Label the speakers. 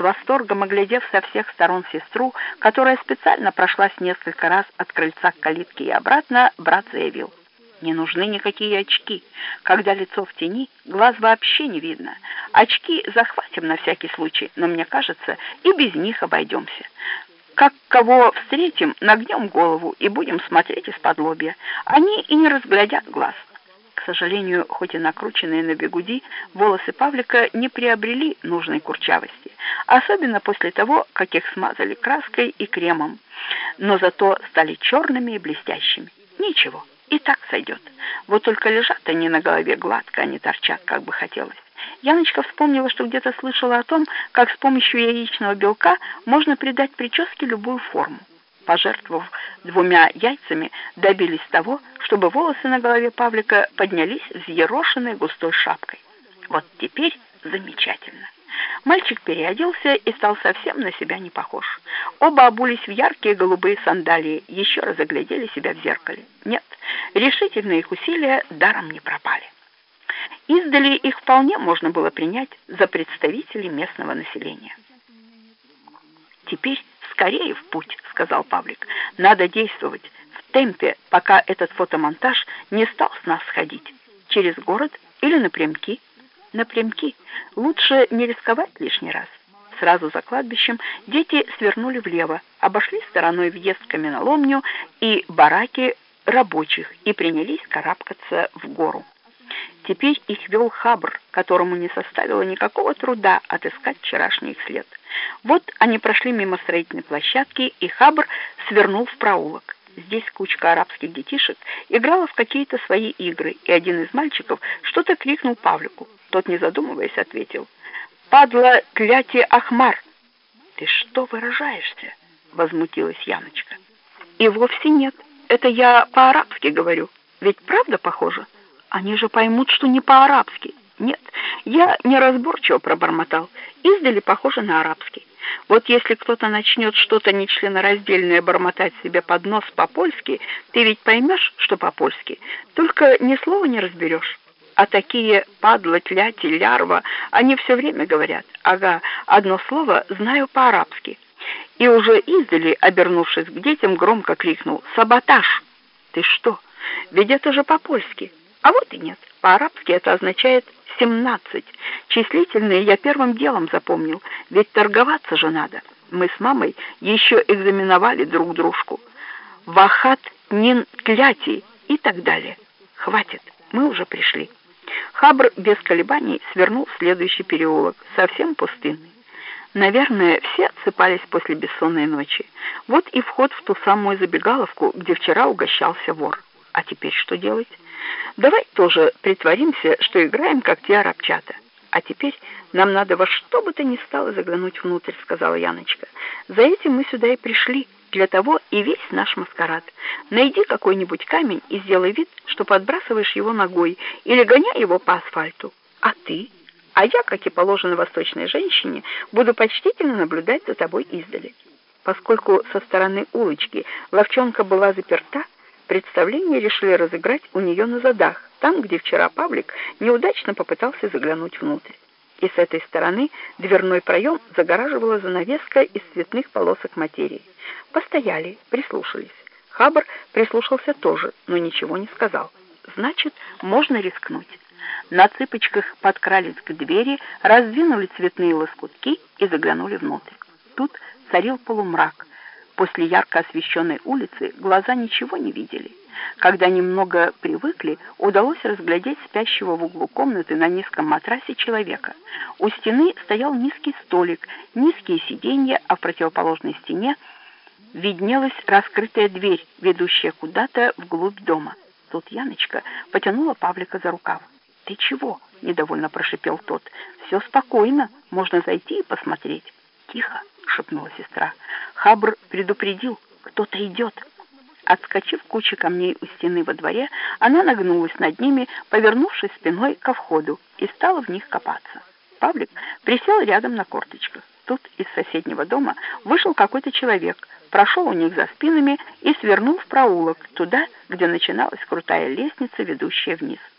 Speaker 1: С восторгом оглядев со всех сторон сестру, которая специально прошлась несколько раз от крыльца к калитке и обратно, брат заявил. Не нужны никакие очки. Когда лицо в тени, глаз вообще не видно. Очки захватим на всякий случай, но мне кажется, и без них обойдемся. Как кого встретим, нагнем голову и будем смотреть из-под лобья. Они и не разглядят глаз. Сожалению, хоть и накрученные на бегуди, волосы Павлика не приобрели нужной курчавости, особенно после того, как их смазали краской и кремом, но зато стали черными и блестящими. Ничего, и так сойдет. Вот только лежат они на голове гладко, а не торчат, как бы хотелось. Яночка вспомнила, что где-то слышала о том, как с помощью яичного белка можно придать прическе любую форму. Пожертвовав двумя яйцами, добились того, чтобы волосы на голове Павлика поднялись взъерошенной густой шапкой. Вот теперь замечательно. Мальчик переоделся и стал совсем на себя не похож. Оба обулись в яркие голубые сандалии, еще раз оглядели себя в зеркале. Нет, решительные их усилия даром не пропали. Издали их вполне можно было принять за представителей местного населения. «Теперь скорее в путь», — сказал Павлик. «Надо действовать в темпе, пока этот фотомонтаж не стал с нас сходить. Через город или напрямки?» «Напрямки. Лучше не рисковать лишний раз». Сразу за кладбищем дети свернули влево, обошли стороной въезд в каменоломню и бараки рабочих и принялись карабкаться в гору. Теперь их вел Хабр, которому не составило никакого труда отыскать вчерашний след. Вот они прошли мимо строительной площадки, и Хабр свернул в проулок. Здесь кучка арабских детишек играла в какие-то свои игры, и один из мальчиков что-то крикнул Павлику. Тот, не задумываясь, ответил. «Падла кляти Ахмар!» «Ты что выражаешься?» — возмутилась Яночка. «И вовсе нет. Это я по-арабски говорю. Ведь правда похоже?» Они же поймут, что не по-арабски. Я неразборчиво пробормотал. Издали похоже на арабский. Вот если кто-то начнет что-то нечленораздельное бормотать себе под нос по-польски, ты ведь поймешь, что по-польски, только ни слова не разберешь. А такие падла, тляти, лярва, они все время говорят. Ага, одно слово знаю по-арабски. И уже издали, обернувшись к детям, громко крикнул «Саботаж!» «Ты что? Ведь это же по-польски!» А вот и нет. По-арабски это означает «семнадцать». Числительные я первым делом запомнил, ведь торговаться же надо. Мы с мамой еще экзаменовали друг дружку. Вахат нин кляти и так далее. Хватит, мы уже пришли. Хабр без колебаний свернул в следующий переулок, совсем пустынный. Наверное, все отсыпались после бессонной ночи. Вот и вход в ту самую забегаловку, где вчера угощался вор. А теперь что делать? Давай тоже притворимся, что играем, как те арабчата. А теперь нам надо во что бы то ни стало заглянуть внутрь, сказала Яночка. За этим мы сюда и пришли. Для того и весь наш маскарад. Найди какой-нибудь камень и сделай вид, что подбрасываешь его ногой или гоняй его по асфальту. А ты? А я, как и положено восточной женщине, буду почтительно наблюдать за тобой издали. Поскольку со стороны улочки ловчонка была заперта, Представление решили разыграть у нее на задах, там, где вчера Павлик неудачно попытался заглянуть внутрь. И с этой стороны дверной проем загораживала занавеска из цветных полосок материи. Постояли, прислушались. Хабр прислушался тоже, но ничего не сказал. Значит, можно рискнуть. На цыпочках подкрались к двери, раздвинули цветные лоскутки и заглянули внутрь. Тут царил полумрак. После ярко освещенной улицы глаза ничего не видели. Когда немного привыкли, удалось разглядеть спящего в углу комнаты на низком матрасе человека. У стены стоял низкий столик, низкие сиденья, а в противоположной стене виднелась раскрытая дверь, ведущая куда-то вглубь дома. Тут Яночка потянула Павлика за рукав. «Ты чего?» — недовольно прошипел тот. «Все спокойно, можно зайти и посмотреть». «Тихо!» — шепнула сестра. Хабр предупредил, кто-то идет. Отскочив куче камней у стены во дворе, она нагнулась над ними, повернувшись спиной ко входу, и стала в них копаться. Павлик присел рядом на корточках. Тут из соседнего дома вышел какой-то человек, прошел у них за спинами и свернул в проулок, туда, где начиналась крутая лестница, ведущая вниз.